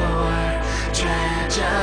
for tragedy.